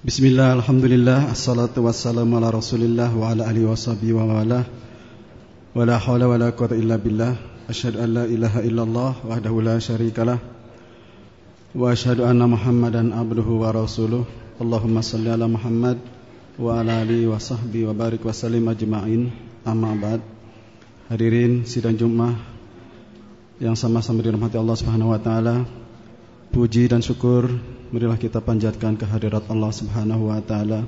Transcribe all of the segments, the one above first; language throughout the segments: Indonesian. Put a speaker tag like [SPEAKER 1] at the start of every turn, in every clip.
[SPEAKER 1] Bismillah, Alhamdulillah, Assalatu wassalamu ala rasulillah Wa ala alihi wa sahbihi wa wala Wa la hawla wa la quwata illa billah. Ashadu an la ilaha illallah Wahdahu la syarikalah. Wa ashadu anna muhammadan abduhu wa rasuluh. Allahumma salli ala muhammad Wa ala alihi wa sahbihi wa barik wa salim ajma'in. Amma ba'd. Hadirin sidang Jummah Yang sama-sama dirahmati Allah subhanahu wa ta'ala. Puji dan syukur Marilah kita panjatkan kehadirat Allah Subhanahu wa taala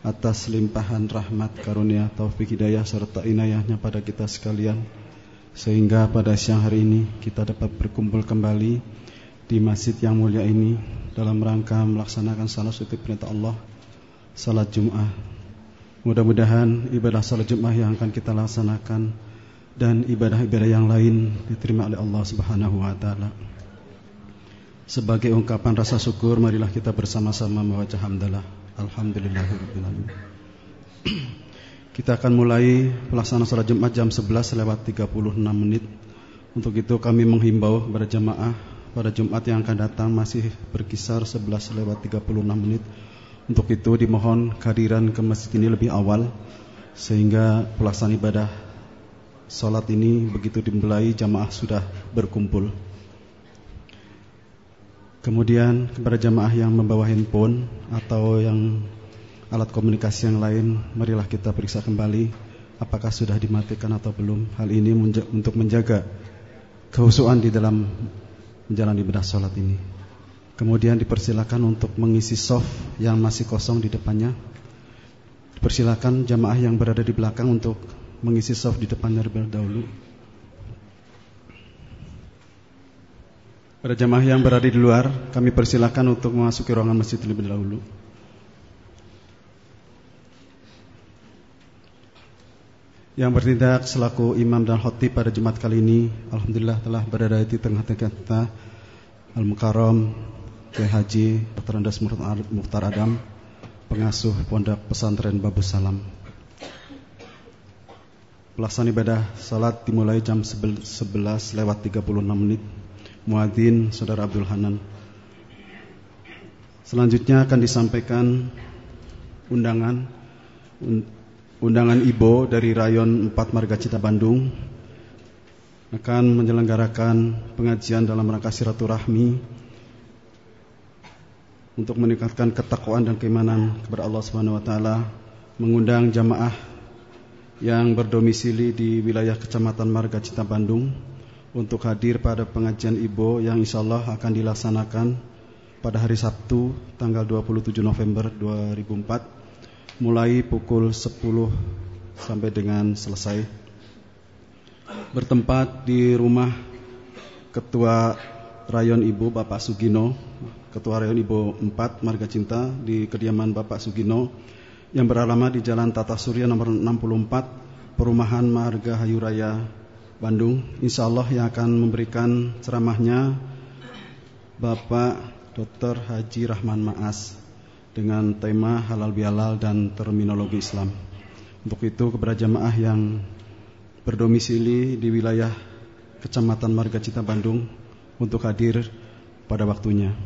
[SPEAKER 1] atas limpahan rahmat karunia taufik hidayah serta inayahnya pada kita sekalian sehingga pada siang hari ini kita dapat berkumpul kembali di masjid yang mulia ini dalam rangka melaksanakan salah satu perintah Allah salat Jumat. Mudah-mudahan ibadah salat Jumat yang akan kita laksanakan dan ibadah-ibadah yang lain diterima oleh Allah Subhanahu wa taala. Sebagai ungkapan rasa syukur marilah kita bersama-sama membaca hamdalah. Alhamdulillahirabbil Kita akan mulai pelaksanaan salat Jumat jam 11 lewat 36 menit. Untuk itu kami menghimbau kepada jamaah pada Jumat yang akan datang masih berkisar 11 lewat 36 menit. Untuk itu dimohon kehadiran ke masjid ini lebih awal sehingga pelaksanaan ibadah salat ini begitu dimulai jamaah sudah berkumpul. Kemudian kepada jamaah yang membawa handphone atau yang alat komunikasi yang lain, marilah kita periksa kembali apakah sudah dimatikan atau belum. Hal ini untuk menjaga kehusuan di dalam menjalani ibadah sholat ini. Kemudian dipersilakan untuk mengisi soft yang masih kosong di depannya. Dipersilakan jamaah yang berada di belakang untuk mengisi soft di depannya terlebih dahulu. Pada jamaah yang berada di luar, kami persilakan untuk memasuki ruangan masjid terlebih dahulu. Yang bertindak selaku imam dan khotib pada Jumat kali ini, alhamdulillah telah berada di tengah-tengah kita Al-Mukarram Kiai Haji Dr. Andas Mukhtar Adam, pengasuh Pondok Pesantren Babu Salam. Pelaksanaan ibadah salat dimulai jam 11 lewat 36 menit Muadzin Saudara Abdul Hanan. Selanjutnya akan disampaikan undangan undangan Ibo dari Rayon 4 Marga Cita Bandung akan menyelenggarakan pengajian dalam rangka silaturahmi untuk meningkatkan ketakwaan dan keimanan kepada Allah Subhanahu wa taala, mengundang jamaah yang berdomisili di wilayah Kecamatan Marga Cita Bandung untuk hadir pada pengajian Ibo yang insya Allah akan dilaksanakan pada hari Sabtu tanggal 27 November 2004 mulai pukul 10 sampai dengan selesai. Bertempat di rumah Ketua Rayon Ibu Bapak Sugino Ketua Rayon Ibu 4 Marga Cinta di kediaman Bapak Sugino yang beralamat di Jalan Tata Surya nomor 64 Perumahan Marga Hayuraya Bandung Insya Allah yang akan memberikan ceramahnya Bapak Dr. Haji Rahman Maas dengan tema halal bihalal dan terminologi Islam. Untuk itu kepada jamaah yang berdomisili di wilayah Kecamatan Marga Cita Bandung untuk hadir pada waktunya.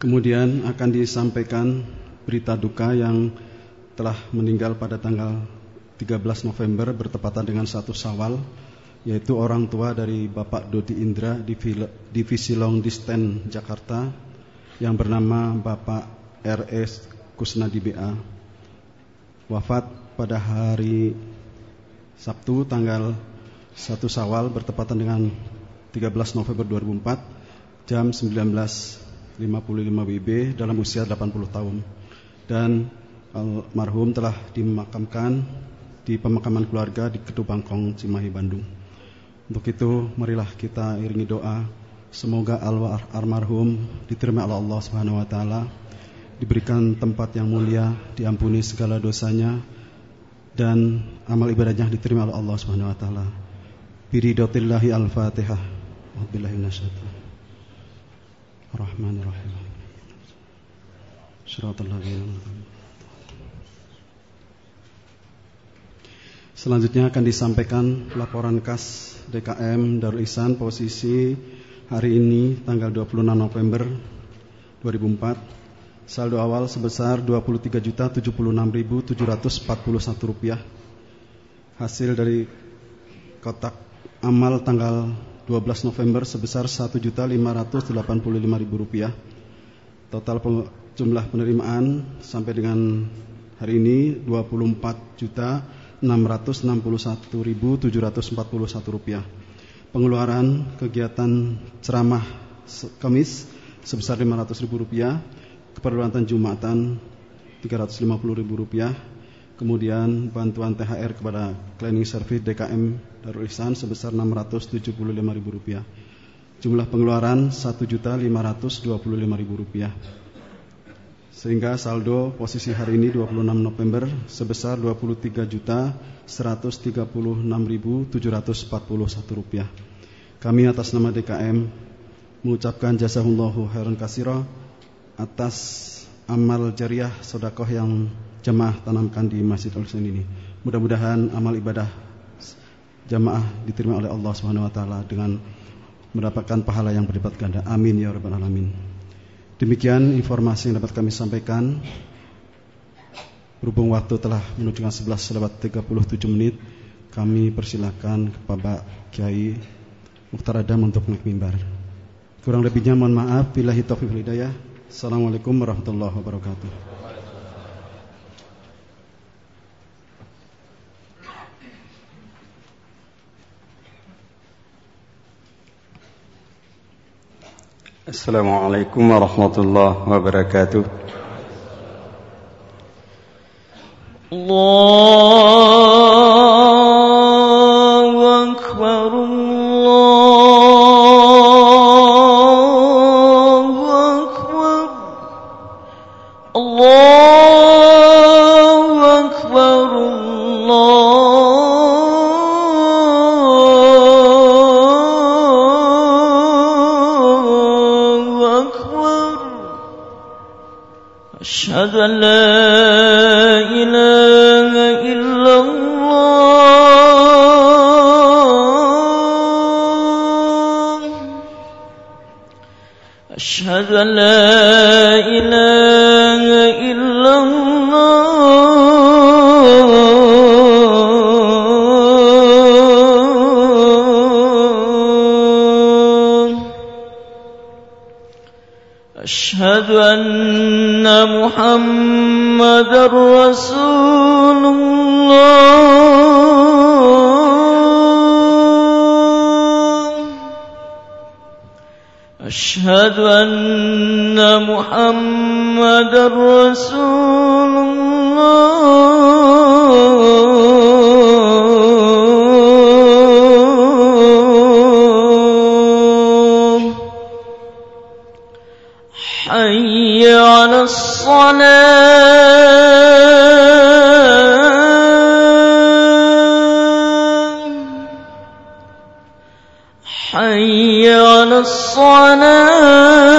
[SPEAKER 1] Kemudian akan disampaikan berita duka yang telah meninggal pada tanggal 13 November bertepatan dengan satu Sawal yaitu orang tua dari Bapak Dodi Indra di Divisi Long Distance Jakarta yang bernama Bapak RS Kusnadi BA wafat pada hari Sabtu tanggal 1 Sawal bertepatan dengan 13 November 2004 jam 19.55 WIB dalam usia 80 tahun. Dan almarhum telah dimakamkan di pemakaman keluarga di Kedu Bangkong, Cimahi, Bandung. Untuk itu, marilah kita iringi doa semoga almarhum diterima oleh Allah Subhanahu wa taala, diberikan tempat yang mulia, diampuni segala dosanya dan amal ibadahnya diterima oleh Allah Subhanahu wa taala. Biridotillahi al-Fatihah. Wabillahi. Rahmanirrahim. Syiratal ladzina Selanjutnya akan disampaikan laporan khas DKM Darul Ihsan posisi hari ini tanggal 26 November 2004 saldo awal sebesar Rp23.076.741 hasil dari kotak amal tanggal 12 November sebesar Rp1.585.000 total jumlah penerimaan sampai dengan hari ini Rp24.661.741 pengeluaran kegiatan ceramah Kamis sebesar Rp500.000, keperluan Jumatan Rp350.000, kemudian bantuan THR kepada cleaning service DKM Darul Ihsan sebesar Rp675.000. Jumlah pengeluaran Rp1.525.000. Sehingga saldo posisi hari ini 26 November sebesar Rp23.136.741. Kami atas nama DKM mengucapkan jazakumullahu khairan kasira atas amal jariah sodakoh yang jemaah tanamkan di Masjid al ini. Mudah-mudahan amal ibadah jemaah diterima oleh Allah Subhanahu wa taala dengan mendapatkan pahala yang berlipat ganda. Amin ya rabbal alamin. Demikian informasi yang dapat kami sampaikan. Berhubung waktu telah menunjukkan 11 lewat 37 menit, kami persilahkan kepada Kiai Mukhtar Adam untuk naik mimbar. Kurang lebihnya mohon maaf. Billahi taufiq hidayah. Assalamualaikum warahmatullahi wabarakatuh.
[SPEAKER 2] السلام عليكم ورحمة الله وبركاته. الله فلا الصلاة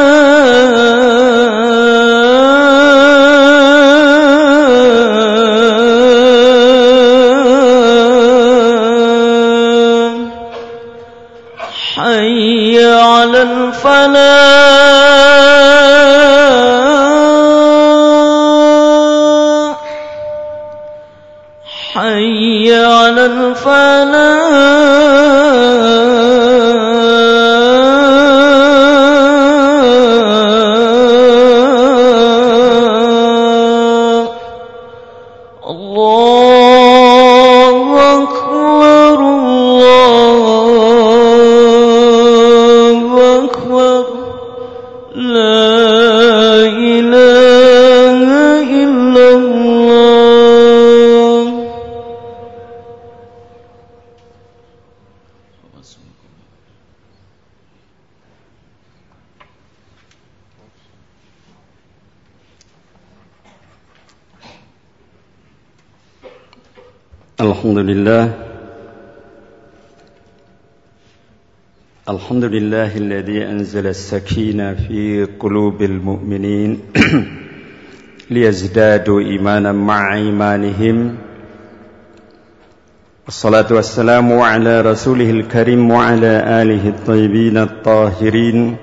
[SPEAKER 2] الحمد لله الذي أنزل السكينة في قلوب المؤمنين ليزدادوا إيمانا مع إيمانهم. الصلاة والسلام على رسوله الكريم وعلى آله الطيبين الطاهرين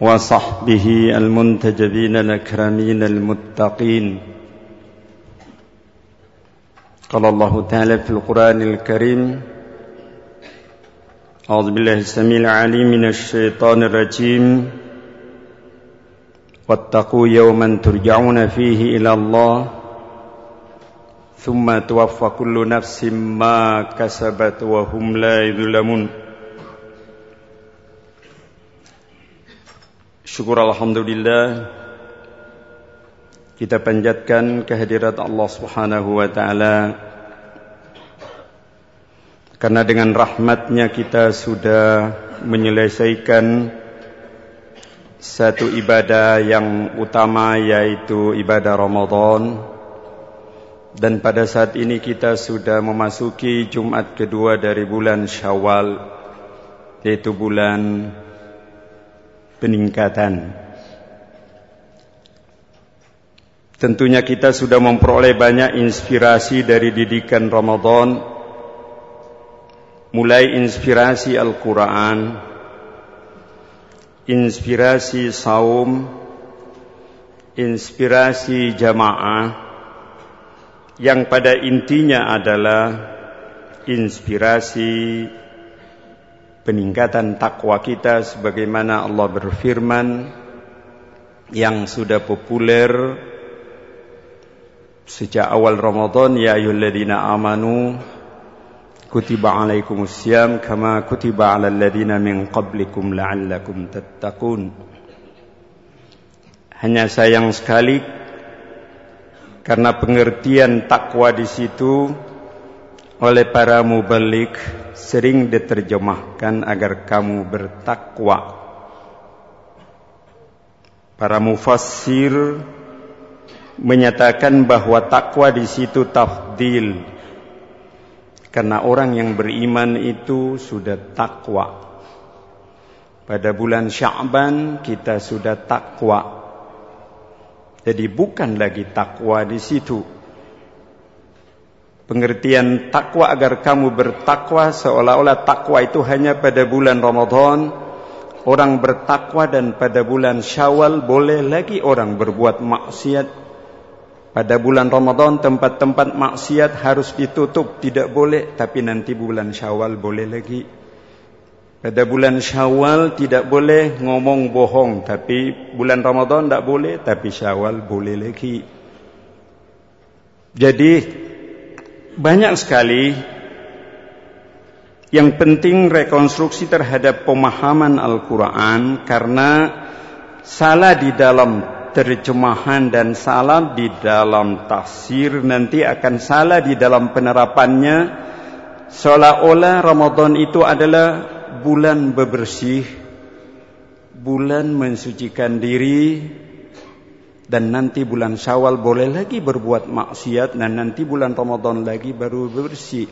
[SPEAKER 3] وصحبه المنتجبين الأكرمين المتقين. قال الله تعالى في القرآن الكريم أعوذ بالله السميع العليم من الشيطان الرجيم. واتقوا يوما ترجعون فيه إلى الله. ثم توفى كل نفس ما كسبت وهم لا يظلمون. Syukur Alhamdulillah Kita panjatkan kehadirat Allah subhanahu wa ta'ala. Karena dengan rahmatnya kita sudah menyelesaikan Satu ibadah yang utama yaitu ibadah Ramadan Dan pada saat ini kita sudah memasuki Jumat kedua dari bulan Syawal Yaitu bulan peningkatan. Tentunya kita sudah memperoleh banyak inspirasi dari didikan Ramadan mulai inspirasi Al-Quran inspirasi saum inspirasi jamaah. Yang pada intinya adalah inspirasi peningkatan takwa kita sebagaimana Allah berfirman yang sudah populer sejak awal Ramadan ya ayyuhalladzina amanu kutiba alaikumusiyam kama kutiba alal ladzina min qablikum la'allakum tattaqun hanya sayang sekali karena pengertian takwa di situ oleh para mubalik sering diterjemahkan agar kamu bertakwa. Para mufassir menyatakan bahwa takwa di situ tafdil. Karena orang yang beriman itu sudah takwa. Pada bulan Sya'ban kita sudah takwa. Jadi bukan lagi takwa di situ Pengertian takwa agar kamu bertakwa seolah-olah takwa itu hanya pada bulan Ramadan. Orang bertakwa dan pada bulan Syawal boleh lagi orang berbuat maksiat. Pada bulan Ramadan tempat-tempat maksiat harus ditutup, tidak boleh. Tapi nanti bulan Syawal boleh lagi. Pada bulan Syawal tidak boleh ngomong bohong, tapi bulan Ramadan tidak boleh, tapi Syawal boleh lagi. Jadi banyak sekali yang penting rekonstruksi terhadap pemahaman Al-Quran karena salah di dalam terjemahan dan salah di dalam tafsir. Nanti akan salah di dalam penerapannya. Seolah-olah Ramadan itu adalah bulan bebersih bulan mensucikan diri dan nanti bulan Syawal boleh lagi berbuat maksiat dan nanti bulan Ramadan lagi baru bersih.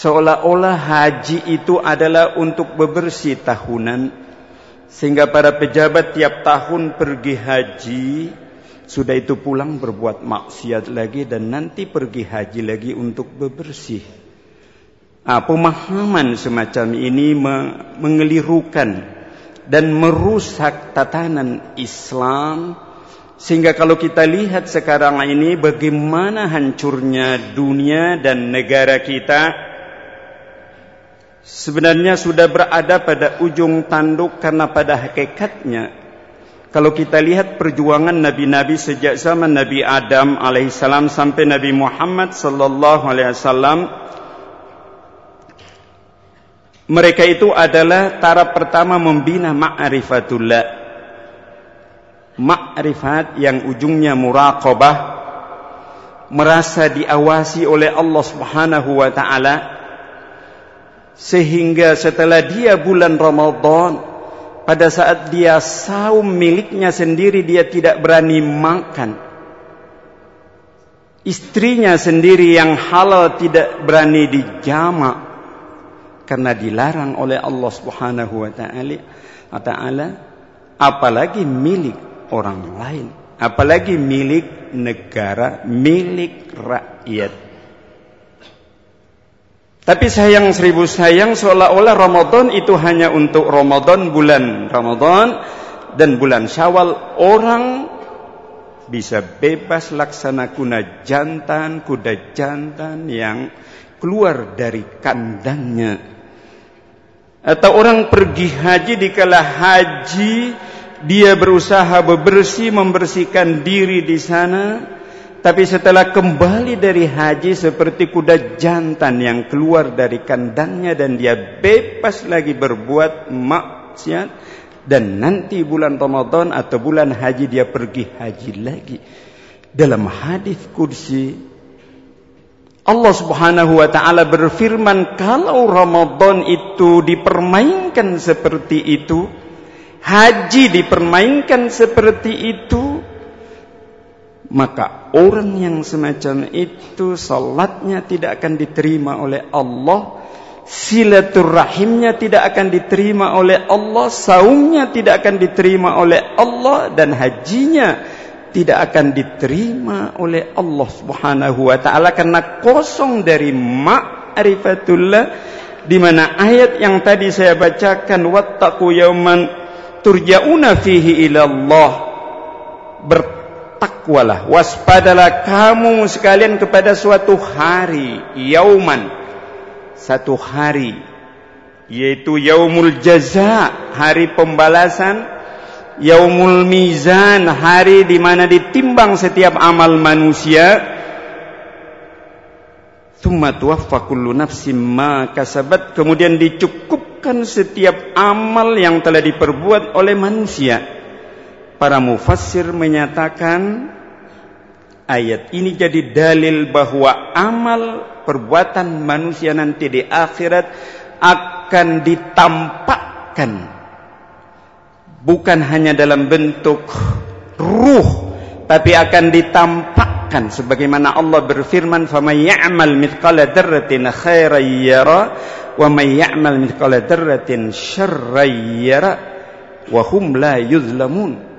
[SPEAKER 3] Seolah-olah haji itu adalah untuk bebersih tahunan sehingga para pejabat tiap tahun pergi haji sudah itu pulang berbuat maksiat lagi dan nanti pergi haji lagi untuk bebersih. Nah, pemahaman semacam ini mengelirukan dan merusak tatanan Islam sehingga kalau kita lihat sekarang ini bagaimana hancurnya dunia dan negara kita sebenarnya sudah berada pada ujung tanduk karena pada hakikatnya kalau kita lihat perjuangan nabi-nabi sejak zaman Nabi Adam alaihissalam sampai Nabi Muhammad sallallahu alaihi wasallam mereka itu adalah taraf pertama membina ma'rifatullah. Ma'rifat yang ujungnya muraqabah merasa diawasi oleh Allah Subhanahu wa taala sehingga setelah dia bulan Ramadan pada saat dia saum miliknya sendiri dia tidak berani makan. Istrinya sendiri yang halal tidak berani dijamak karena dilarang oleh Allah Subhanahu wa taala taala apalagi milik orang lain apalagi milik negara milik rakyat Tapi sayang seribu sayang seolah-olah Ramadan itu hanya untuk Ramadan bulan Ramadan dan bulan Syawal orang bisa bebas laksana kuda jantan, kuda jantan yang keluar dari kandangnya. Atau orang pergi haji dikala haji dia berusaha bebersih membersihkan diri di sana tapi setelah kembali dari haji seperti kuda jantan yang keluar dari kandangnya dan dia bebas lagi berbuat maksiat dan nanti bulan Ramadan atau bulan haji dia pergi haji lagi. Dalam hadis kursi Allah Subhanahu wa taala berfirman kalau Ramadan itu dipermainkan seperti itu, haji dipermainkan seperti itu, maka orang yang semacam itu salatnya tidak akan diterima oleh Allah silaturahimnya tidak akan diterima oleh Allah saumnya tidak akan diterima oleh Allah dan hajinya tidak akan diterima oleh Allah Subhanahu wa taala karena kosong dari ma'rifatullah di mana ayat yang tadi saya bacakan wattaqu yauman turja'una fihi ila Allah bertakwalah. Waspadalah kamu sekalian kepada suatu hari yauman. Satu hari yaitu yaumul jaza hari pembalasan yaumul mizan hari di mana ditimbang setiap amal manusia. Thumma tuwaffa kullu nafsin ma kasabat. Kemudian dicukupkan setiap amal yang telah diperbuat oleh manusia para mufassir menyatakan ayat ini jadi dalil bahwa amal perbuatan manusia nanti di akhirat akan ditampakkan. Bukan hanya dalam bentuk ruh tapi akan ditampakkan. Sebagaimana Allah berfirman faman ya'mal mithqala dzarratin khairan yara wa may ya'mal mithqala dzarratin syarran yara wa hum la yuzlamun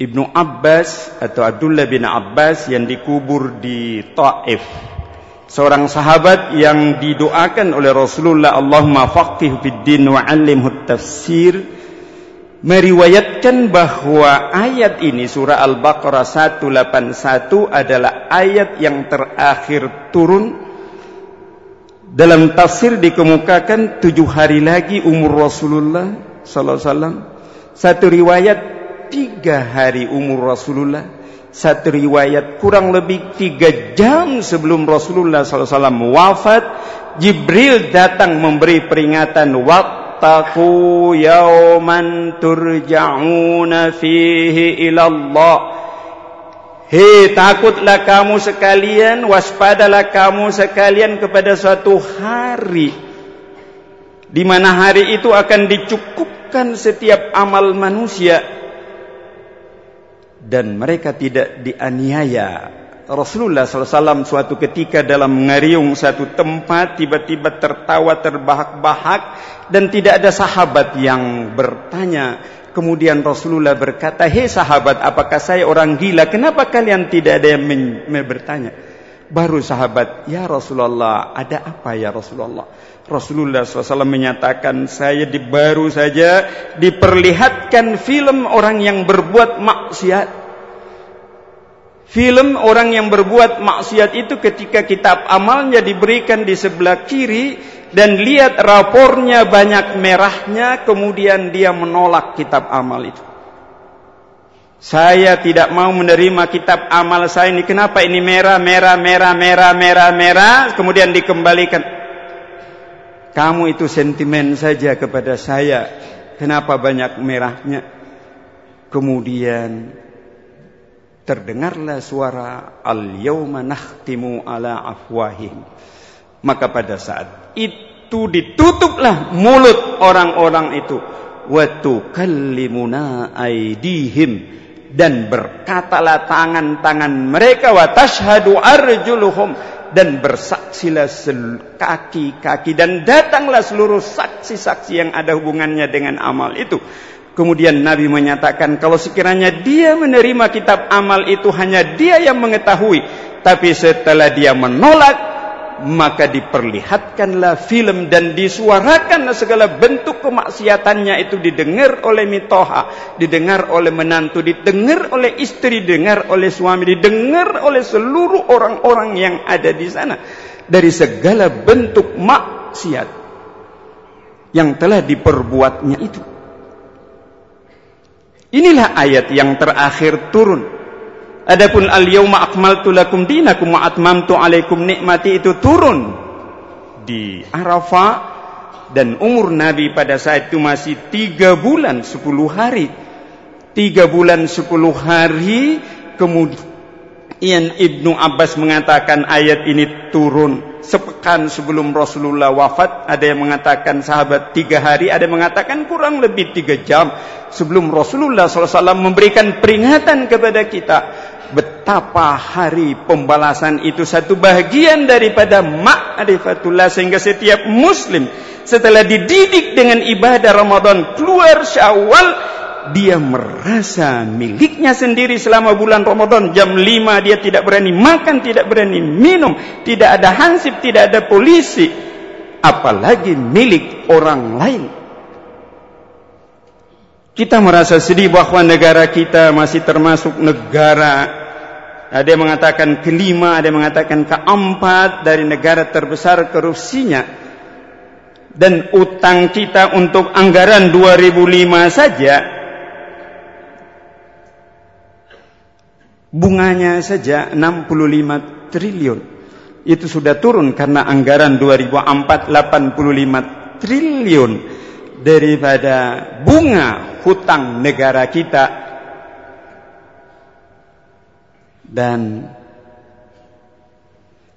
[SPEAKER 3] Ibnu Abbas atau Abdullah bin Abbas yang dikubur di Taif. Seorang sahabat yang didoakan oleh Rasulullah Allahumma faqih fid din wa 'allimhu tafsir meriwayatkan bahwa ayat ini surah Al-Baqarah 181 adalah ayat yang terakhir turun dalam tafsir dikemukakan tujuh hari lagi umur Rasulullah sallallahu alaihi wasallam. Satu riwayat tiga hari umur Rasulullah satu riwayat kurang lebih tiga jam sebelum Rasulullah SAW wafat Jibril datang memberi peringatan wattaku yauman turja'una fihi ilallah. Hei takutlah kamu sekalian Waspadalah kamu sekalian kepada suatu hari di mana hari itu akan dicukupkan setiap amal manusia dan mereka tidak dianiaya. Rasulullah SAW suatu ketika dalam mengariung satu tempat tiba-tiba tertawa terbahak-bahak dan tidak ada sahabat yang bertanya. Kemudian Rasulullah berkata, Hei sahabat, apakah saya orang gila? Kenapa kalian tidak ada yang bertanya? Baru sahabat, Ya Rasulullah, ada apa ya Rasulullah? Rasulullah SAW menyatakan saya baru saja diperlihatkan film orang yang berbuat maksiat. Film orang yang berbuat maksiat itu ketika kitab amalnya diberikan di sebelah kiri dan lihat rapornya banyak merahnya kemudian dia menolak kitab amal itu. Saya tidak mau menerima kitab amal saya ini. Kenapa ini merah, merah, merah, merah, merah, merah, kemudian dikembalikan. Kamu itu sentimen saja kepada saya. Kenapa banyak merahnya? Kemudian terdengarlah suara al-yauma nakhtimu ala afwahim. Maka pada saat itu ditutuplah mulut orang-orang itu wa tukallimuna aidihim dan berkatalah tangan-tangan mereka wa tashhadu arjuluhum dan bersaksilah kaki-kaki dan datanglah seluruh saksi-saksi yang ada hubungannya dengan amal itu. Kemudian Nabi menyatakan kalau sekiranya dia menerima kitab amal itu hanya dia yang mengetahui. Tapi setelah dia menolak maka diperlihatkanlah film dan disuarakan segala bentuk kemaksiatannya itu didengar oleh mitoha, didengar oleh menantu, didengar oleh istri, didengar oleh suami, didengar oleh seluruh orang-orang yang ada di sana dari segala bentuk maksiat yang telah diperbuatnya itu. Inilah ayat yang terakhir turun Adapun al-yauma akmaltu lakum dinakum wa atmamtu alaikum nikmati itu turun di Arafah dan umur Nabi pada saat itu masih tiga bulan sepuluh hari. Tiga bulan sepuluh hari kemudian Ibnu Abbas mengatakan ayat ini turun sepekan sebelum Rasulullah wafat. Ada yang mengatakan sahabat tiga hari, ada yang mengatakan kurang lebih tiga jam sebelum Rasulullah SAW memberikan peringatan kepada kita betapa hari pembalasan itu satu bahagian daripada ma'rifatullah sehingga setiap muslim setelah dididik dengan ibadah Ramadan keluar Syawal dia merasa miliknya sendiri selama bulan Ramadan jam 5 dia tidak berani makan tidak berani minum tidak ada hansip tidak ada polisi apalagi milik orang lain kita merasa sedih bahwa negara kita masih termasuk negara ada yang mengatakan kelima, ada yang mengatakan keempat dari negara terbesar korupsinya. Dan utang kita untuk anggaran 2005 saja bunganya saja 65 triliun. Itu sudah turun karena anggaran 2004 85 triliun daripada bunga hutang negara kita dan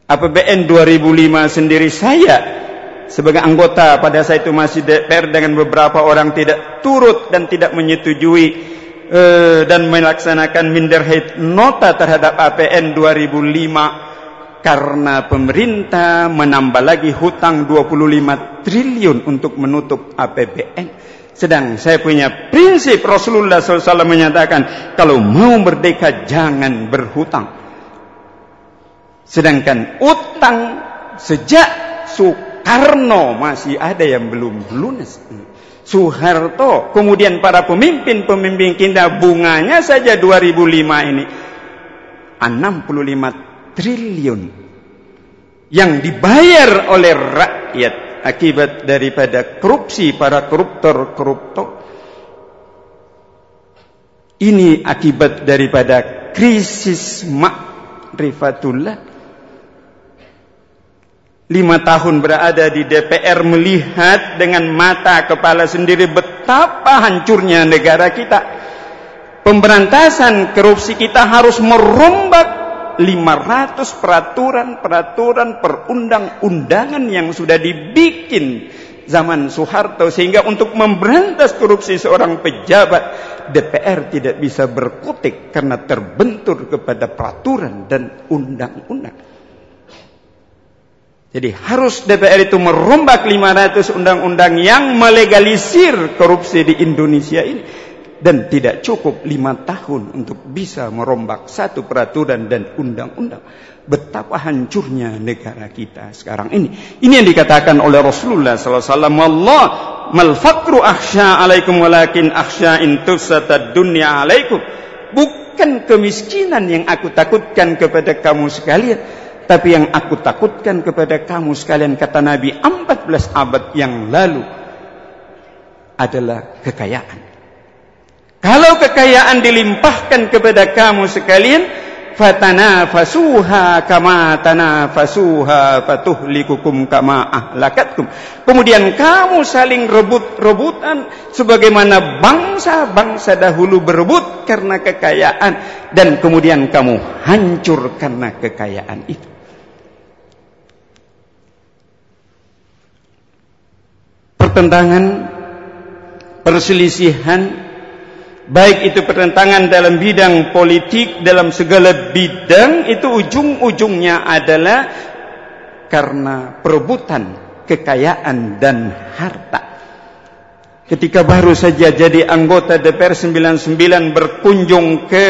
[SPEAKER 3] APBN 2005 sendiri saya sebagai anggota pada saat itu masih DPR dengan beberapa orang tidak turut dan tidak menyetujui eh, dan melaksanakan minderheit nota terhadap APN 2005 karena pemerintah menambah lagi hutang 25 triliun untuk menutup APBN sedang saya punya prinsip Rasulullah SAW menyatakan kalau mau merdeka jangan berhutang. Sedangkan utang sejak Soekarno masih ada yang belum lunas. Soeharto, kemudian para pemimpin-pemimpin kita bunganya saja 2005 ini 65 triliun yang dibayar oleh rakyat akibat daripada korupsi para koruptor-koruptor. Ini akibat daripada krisis makrifatullah. Lima tahun berada di DPR melihat dengan mata kepala sendiri betapa hancurnya negara kita. Pemberantasan korupsi kita harus merombak 500 peraturan-peraturan perundang-undangan yang sudah dibikin zaman Soeharto sehingga untuk memberantas korupsi seorang pejabat DPR tidak bisa berkutik karena terbentur kepada peraturan dan undang-undang. Jadi harus DPR itu merombak 500 undang-undang yang melegalisir korupsi di Indonesia ini dan tidak cukup lima tahun untuk bisa merombak satu peraturan dan undang-undang. Betapa hancurnya negara kita sekarang ini. Ini yang dikatakan oleh Rasulullah SAW. Allah mal fakru akhsha alaikum walakin akhsha in tufsata dunya alaikum. Bukan kemiskinan yang aku takutkan kepada kamu sekalian. Tapi yang aku takutkan kepada kamu sekalian kata Nabi 14 abad yang lalu adalah kekayaan. Kalau kekayaan dilimpahkan kepada kamu sekalian, fatana fasuha kama fasuha fatuhlikukum kama ahlakatkum. Kemudian kamu saling rebut-rebutan sebagaimana bangsa-bangsa dahulu berebut karena kekayaan dan kemudian kamu hancur karena kekayaan itu. Pertentangan, perselisihan baik itu pertentangan dalam bidang politik dalam segala bidang itu ujung-ujungnya adalah karena perebutan kekayaan dan harta. Ketika baru saja jadi anggota DPR 99 berkunjung ke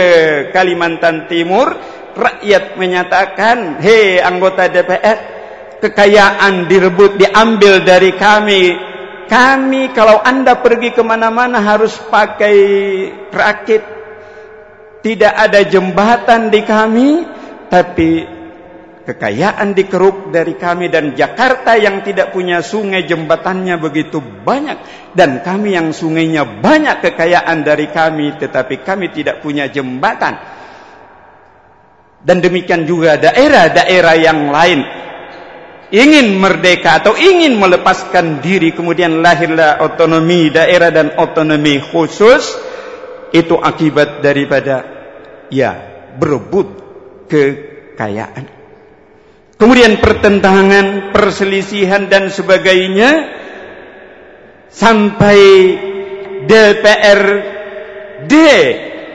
[SPEAKER 3] Kalimantan Timur rakyat menyatakan hei anggota DPR kekayaan direbut diambil dari kami kami kalau anda pergi ke mana-mana harus pakai rakit. Tidak ada jembatan di kami tapi kekayaan dikeruk dari kami dan Jakarta yang tidak punya sungai jembatannya begitu banyak. Dan kami yang sungainya banyak kekayaan dari kami tetapi kami tidak punya jembatan. Dan demikian juga daerah-daerah yang lain ingin merdeka atau ingin melepaskan diri kemudian lahirlah otonomi daerah dan otonomi khusus itu akibat daripada ya berebut kekayaan. Kemudian pertentangan, perselisihan dan sebagainya sampai DPRD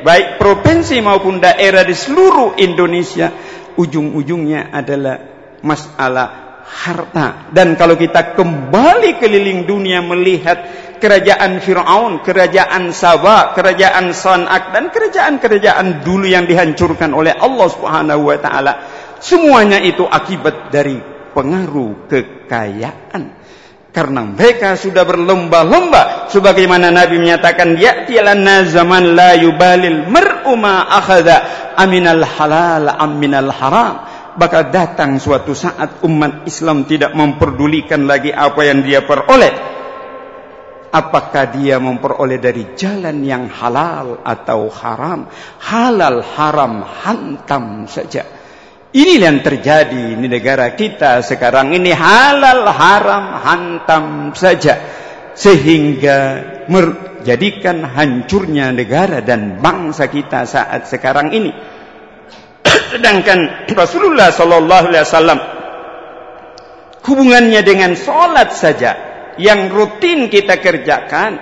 [SPEAKER 3] baik provinsi maupun daerah di seluruh Indonesia ujung-ujungnya adalah masalah harta dan kalau kita kembali keliling dunia melihat kerajaan Firaun, kerajaan Sabah, kerajaan Sanak dan kerajaan-kerajaan dulu yang dihancurkan oleh Allah Subhanahu wa taala Semuanya itu akibat dari pengaruh kekayaan. Karena mereka sudah berlomba-lomba sebagaimana Nabi menyatakan ya'tilanna zaman la yubalil mar'u ma akhadha aminal halal aminal haram bakal datang suatu saat umat Islam tidak memperdulikan lagi apa yang dia peroleh. Apakah dia memperoleh dari jalan yang halal atau haram? Halal haram hantam saja. Ini yang terjadi di negara kita sekarang. Ini halal haram hantam saja. Sehingga menjadikan hancurnya negara dan bangsa kita saat sekarang ini. Sedangkan Rasulullah Sallallahu Alaihi Wasallam hubungannya dengan solat saja yang rutin kita kerjakan.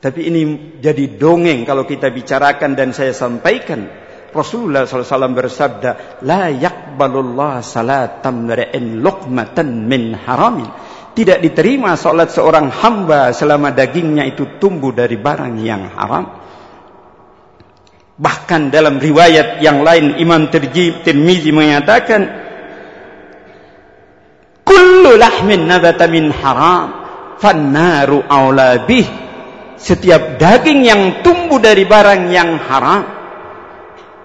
[SPEAKER 3] Tapi ini jadi dongeng kalau kita bicarakan dan saya sampaikan Rasulullah SAW bersabda, La yakbalullah salatam mri'in luqmatan min haramin. Tidak diterima salat seorang hamba selama dagingnya itu tumbuh dari barang yang haram. Bahkan dalam riwayat yang lain Imam Tirmizi mengatakan, Kullu lahmin nabata min haram, fannaru awla bih. Setiap daging yang tumbuh dari barang yang haram,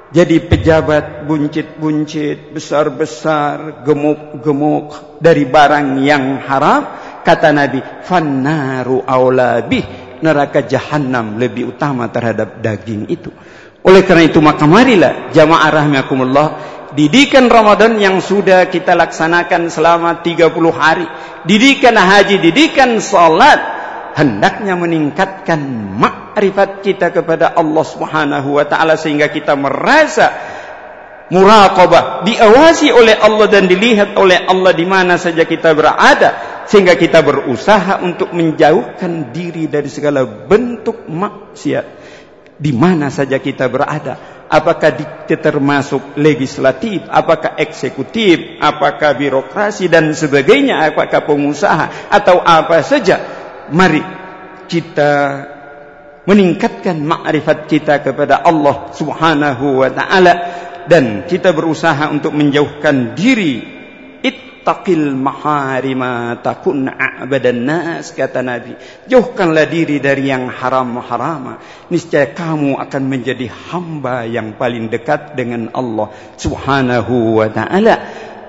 [SPEAKER 3] jadi pejabat buncit-buncit, besar-besar, gemuk-gemuk dari barang yang haram, kata Nabi, fannaru aulabih, neraka jahanam lebih utama terhadap daging itu. Oleh karena itu maka marilah jamaah rahimakumullah didikan Ramadan yang sudah kita laksanakan selama 30 hari, didikan haji, didikan salat, hendaknya meningkatkan makrifat kita kepada Allah Subhanahu wa taala sehingga kita merasa muraqabah diawasi oleh Allah dan dilihat oleh Allah di mana saja kita berada sehingga kita berusaha untuk menjauhkan diri dari segala bentuk maksiat di mana saja kita berada apakah termasuk legislatif apakah eksekutif apakah birokrasi dan sebagainya apakah pengusaha atau apa saja mari kita meningkatkan makrifat kita kepada Allah Subhanahu wa taala dan kita berusaha untuk menjauhkan diri ittaqil maharima takun a'badan nas kata Nabi. Jauhkanlah diri dari yang haram-haram. Niscaya kamu akan menjadi hamba yang paling dekat dengan Allah Subhanahu wa taala.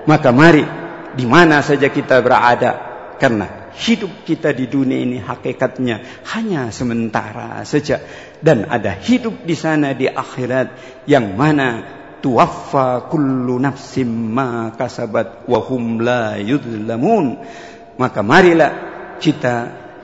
[SPEAKER 3] Maka mari di mana saja kita berada karena hidup kita di dunia ini hakikatnya hanya sementara saja. Dan ada hidup di sana di akhirat yang mana tuwaffa kullu nafsim ma kasabat wa hum la yudlamun maka marilah kita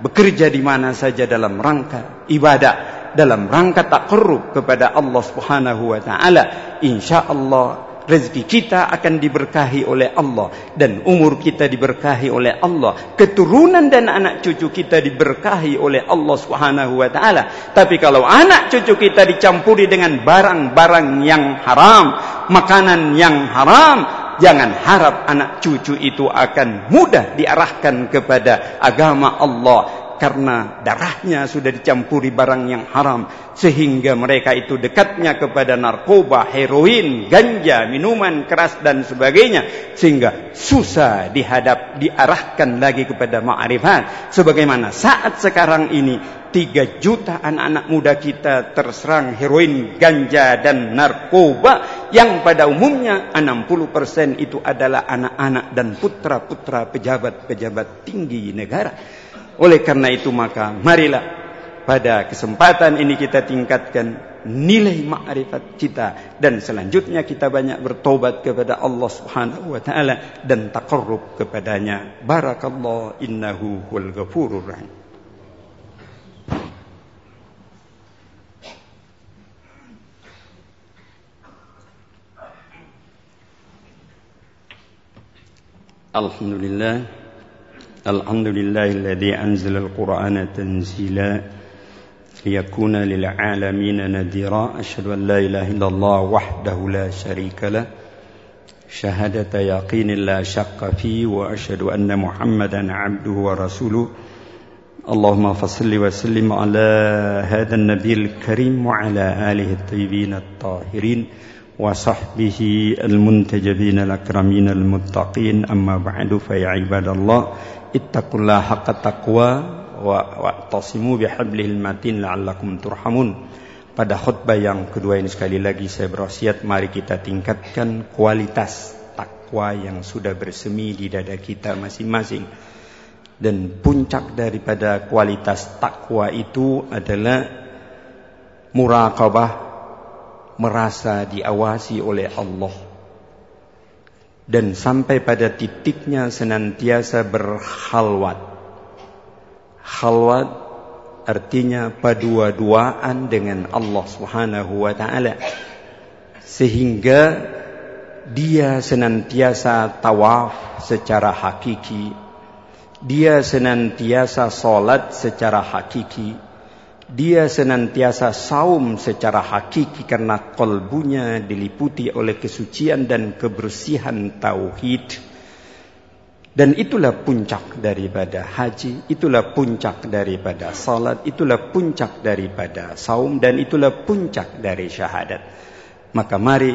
[SPEAKER 3] bekerja di mana saja dalam rangka ibadah dalam rangka takarrub kepada Allah Subhanahu wa taala. Insyaallah rezeki kita akan diberkahi oleh Allah. Dan umur kita diberkahi oleh Allah. Keturunan dan anak cucu kita diberkahi oleh Allah Subhanahu wa taala. Tapi kalau anak cucu kita dicampuri dengan barang-barang yang haram makanan yang haram jangan harap anak cucu itu akan mudah diarahkan kepada agama Allah karena darahnya sudah dicampuri barang yang haram sehingga mereka itu dekatnya kepada narkoba, heroin, ganja, minuman keras dan sebagainya sehingga susah dihadap diarahkan lagi kepada ma'rifat. Sebagaimana saat sekarang ini tiga juta anak-anak muda kita terserang heroin, ganja dan narkoba yang pada umumnya 60% itu adalah anak-anak dan putra-putra pejabat-pejabat tinggi negara oleh karena itu maka marilah pada kesempatan ini kita tingkatkan nilai ma'rifat kita dan selanjutnya kita banyak bertobat kepada Allah Subhanahu wa taala dan taqarrub kepadanya. Barakallahu innahu wal ghafurur rahim. Alhamdulillah الحمد لله الذي أنزل القرآن تنزيلا ليكون للعالمين نذيرا. أشهد أن لا إله إلا الله وحده لا شريك له. شهادة يقين لا شق فيه وأشهد أن محمدا عبده ورسوله. اللهم فصل وسلم على هذا النبي الكريم وعلى آله الطيبين الطاهرين وصحبه المنتجبين الأكرمين المتقين. أما بعد فيا عباد الله ittaqullaha haqqa taqwa wa wa'tasimu bihablil matin la'allakum turhamun. Pada khutbah yang kedua ini sekali lagi saya berwasiat mari kita tingkatkan kualitas takwa yang sudah bersemi di dada kita masing-masing. Dan puncak daripada kualitas takwa itu adalah muraqabah merasa diawasi oleh Allah dan sampai pada titiknya senantiasa berhalwat. Halwat artinya padua-duaan dengan Allah Subhanahu wa taala. Sehingga dia senantiasa tawaf secara hakiki. Dia senantiasa salat secara hakiki dia senantiasa saum secara hakiki karena kolbunya diliputi oleh kesucian dan kebersihan tauhid. Dan itulah puncak daripada haji, itulah puncak daripada salat, itulah puncak daripada saum dan itulah puncak dari syahadat. Maka mari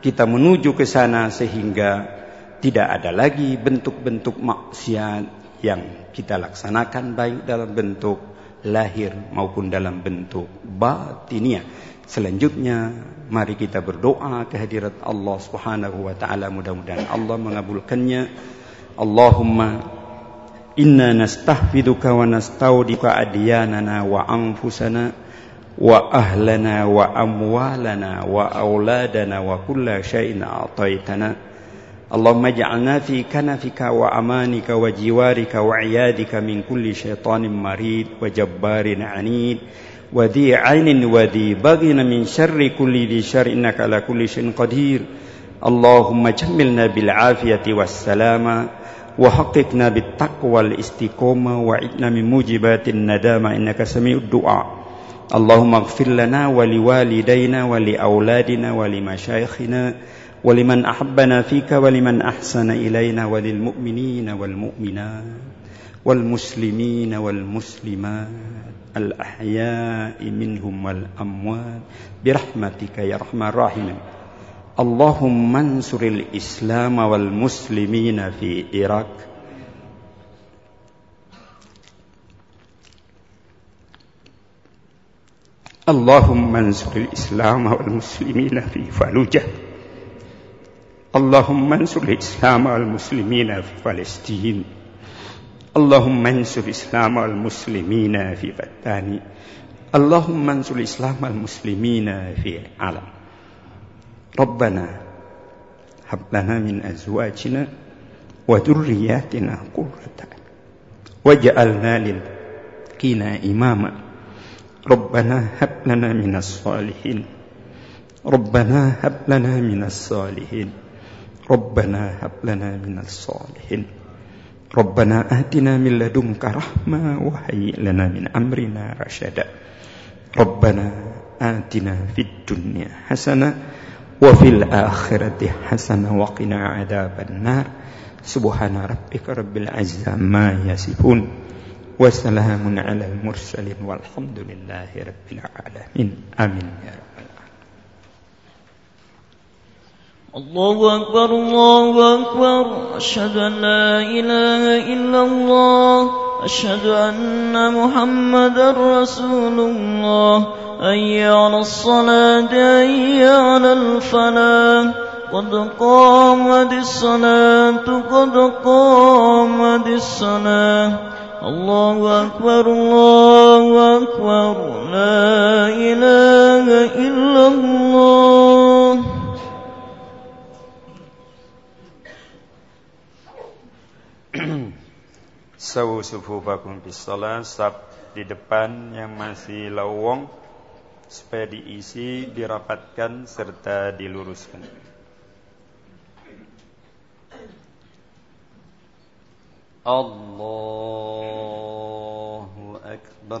[SPEAKER 3] kita menuju ke sana sehingga tidak ada lagi bentuk-bentuk maksiat yang kita laksanakan baik dalam bentuk lahir maupun dalam bentuk batinia. Selanjutnya mari kita berdoa kehadirat Allah Subhanahu wa taala mudah-mudahan Allah mengabulkannya. Allahumma inna nastahfiduka wa nastaudika adyanana wa anfusana wa ahlana wa amwalana wa auladana wa kulla syai'in a'taitana. اللهم اجعلنا في كنفك وأمانك وجوارك وعيادك من كل شيطان مريد وجبار عنيد وذي عين وذي بغي من شر كل ذي شر إنك على كل شيء قدير. اللهم جملنا بالعافية والسلامة وحققنا بالتقوى والاستقامة وعدنا من موجبات الندامة إنك سميع الدعاء. اللهم اغفر لنا ولوالدينا ولأولادنا ولمشايخنا ولمن أحبنا فيك ولمن أحسن إلينا وللمؤمنين والمؤمنات والمسلمين والمسلمات الأحياء منهم والأموات برحمتك يا رحمن الراحمين. اللهم انصر الإسلام والمسلمين في إيراك. اللهم انصر الإسلام والمسلمين في فلوجة. اللهم انصر الإسلام والمسلمين في فلسطين. اللهم انصر الإسلام والمسلمين في فتان اللهم انصر الإسلام والمسلمين في العالم. ربنا هب لنا من أزواجنا وذرياتنا قرة. واجعلنا للمتقين إماما. ربنا هب لنا من الصالحين. ربنا هب لنا من الصالحين. ربنا هب لنا من الصالحين ربنا آتنا من لدنك رحمة وهيئ لنا من أمرنا رشدا ربنا آتنا في الدنيا حسنة وفي الآخرة حسنة وقنا عذاب النار سبحان ربك رب العزة ما يصفون Wassalamun ala al-mursalin walhamdulillahi rabbil alamin. Amin ya rabbal
[SPEAKER 2] الله أكبر الله أكبر. أشهد أن لا إله إلا الله. أشهد أن محمدا رسول الله. أي على الصلاة أي على الفلاح. قد قامت الصلاة قد قامت الصلاة. الله أكبر الله أكبر. لا إله إلا الله.
[SPEAKER 3] Sawu sufufakum bis Sab di depan yang masih lowong Supaya diisi, dirapatkan serta diluruskan. Allahu Akbar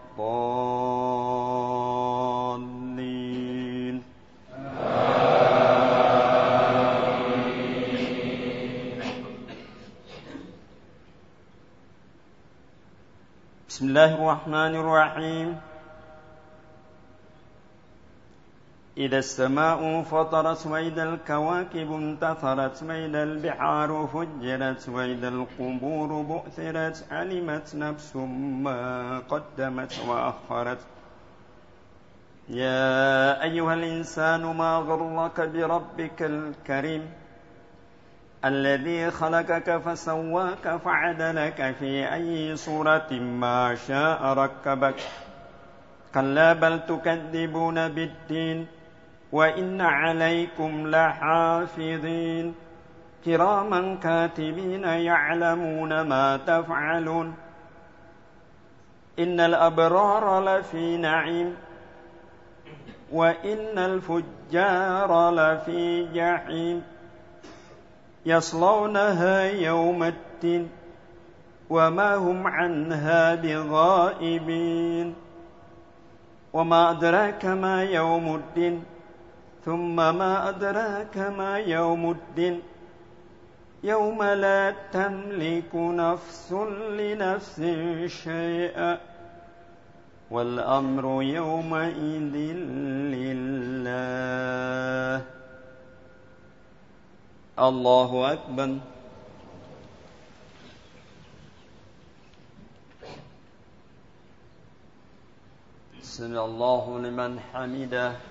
[SPEAKER 3] بسم الله الرحمن الرحيم. إذا السماء فطرت وإذا الكواكب انتثرت وإذا البحار فجرت وإذا القبور بؤثرت علمت نفس ما قدمت وأخرت. يا أيها الإنسان ما غرك بربك الكريم؟ الذي خلقك فسواك فعدلك في أي صورة ما شاء ركبك. كلا بل تكذبون بالدين. وإن عليكم لحافظين. كراما كاتبين يعلمون ما تفعلون. إن الأبرار لفي نعيم. وإن الفجار لفي جحيم. يصلونها يوم الدين. وما هم عنها بغائبين. وما أدراك ما يوم الدين. ثم ما أدراك ما يوم الدين؟ يوم لا تملك نفس لنفس شيئا. والأمر يومئذ لله. الله أكبر. سمع الله لمن حمده.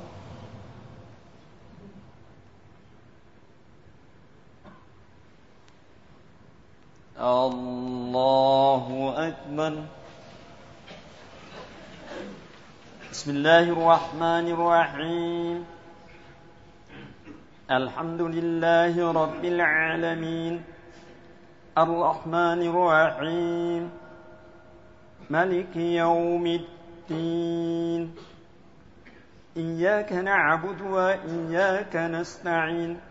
[SPEAKER 3] الله أكبر بسم الله الرحمن الرحيم الحمد لله رب العالمين الرحمن الرحيم ملك يوم الدين إياك نعبد وإياك نستعين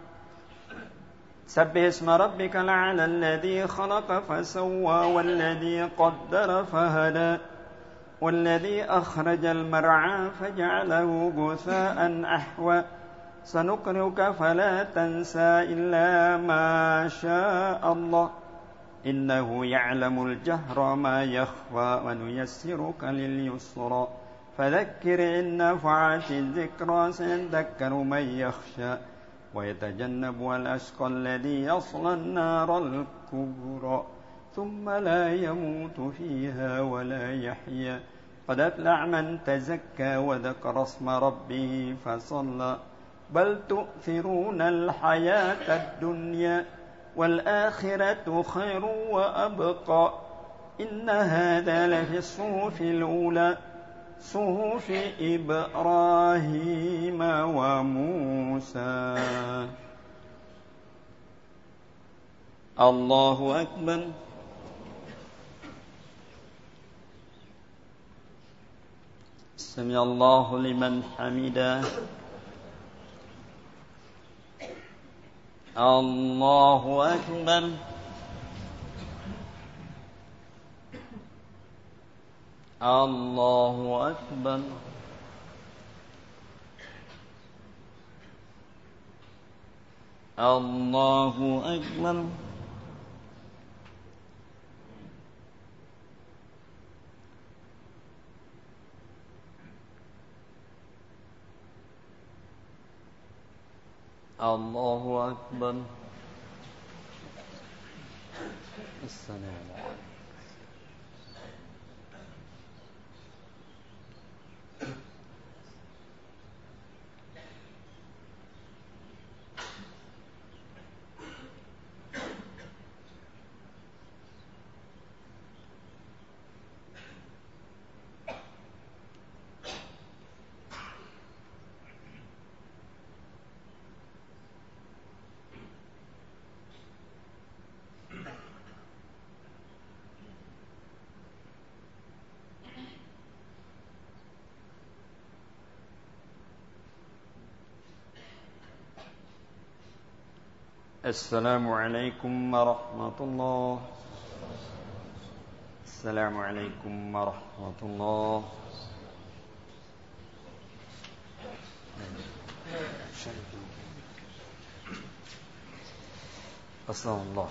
[SPEAKER 3] سبح اسم ربك الأعلى الذي خلق فسوى والذي قدر فهدى والذي أخرج المرعى فجعله غثاء أحوى سنقرئك فلا تنسى إلا ما شاء الله إنه يعلم الجهر ما يخفى ونيسرك لليسرى فذكر إن نفعت الذكرى سيذكر من يخشى ويتجنب الأشقى الذي يصلى النار الكبرى ثم لا يموت فيها ولا يحيا. قد أفلع من تزكى وذكر اسم ربه فصلى. بل تؤثرون الحياة الدنيا والآخرة خير وأبقى. إن هذا لفي الصوف الأولى. صحف إبراهيم وموسى. الله أكبر. سمع الله لمن حمده. الله أكبر. الله أكبر. الله أكبر. الله أكبر. السلام عليكم. السلام عليكم ورحمة الله. السلام عليكم ورحمة الله. السلام الله الله